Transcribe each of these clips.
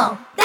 の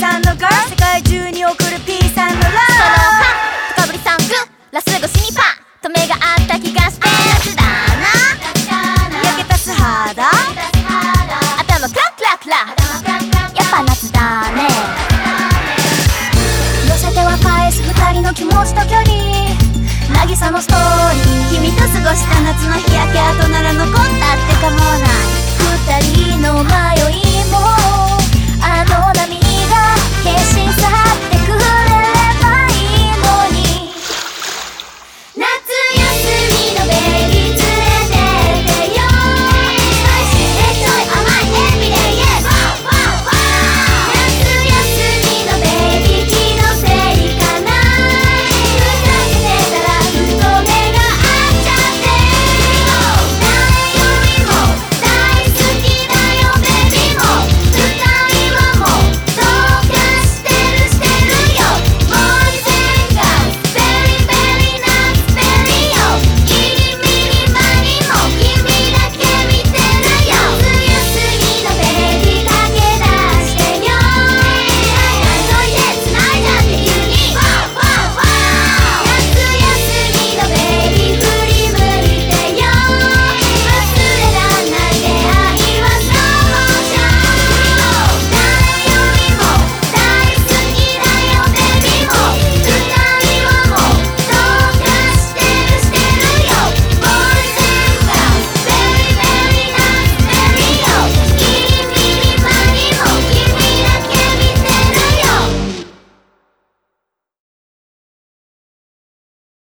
さんのガー世界中に送る P さんのラーソロパン高ぶりさんグラス越しにパン止めがあった気がして夏だな焼けた素肌。頭クラクラ。クラやっぱ夏だね。寄せては返す二人の気持ちと距離。渚のストーリー。君と過ごした夏の日焼け跡なら残った。